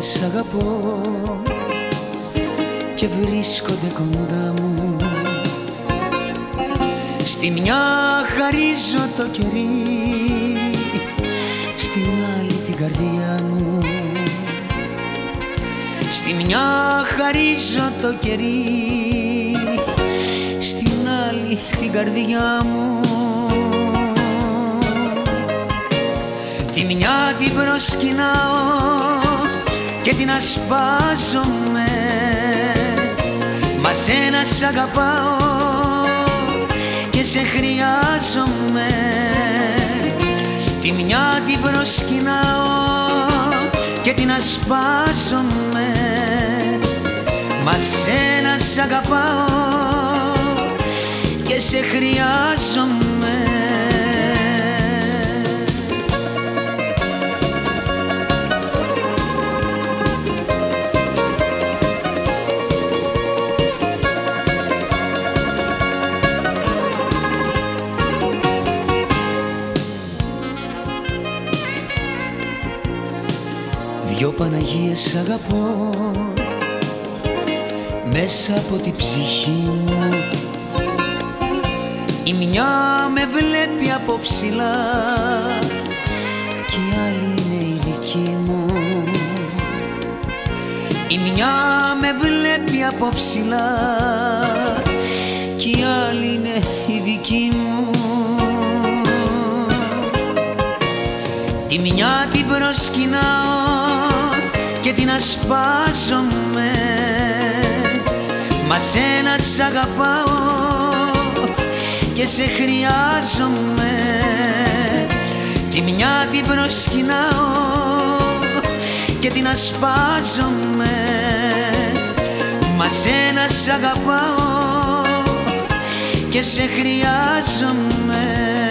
σ' αγαπώ και βρίσκονται κοντά μου. Στη μια χαρίζω το κερί στην άλλη την καρδιά μου. Στη μια χαρίζω το κερί στην άλλη την καρδιά μου. Τη μια την προσκυνάω και την ασπάζομαι. Μας σένα σ' αγαπάω και σε χρειάζομαι. Τη μια την προσκυνάω και την ασπάζομαι. Μας σένα σ' αγαπάω και σε χρειάζομαι Δυο Παναγίες αγαπώ. Μέσα από την ψυχή μου η μια με βλέπει από ψηλά και η άλλη είναι η δική μου. Η μια με βλέπει από ψηλά και η άλλη είναι η δική μου την προσκυνάω και την ασπάζομαι. Μα σένα σ' αγαπάω και σε χρειάζομαι. Τη μια την προσκυνάω και την ασπάζομαι. Μα σένα σ' αγαπάω και σε χρειάζομαι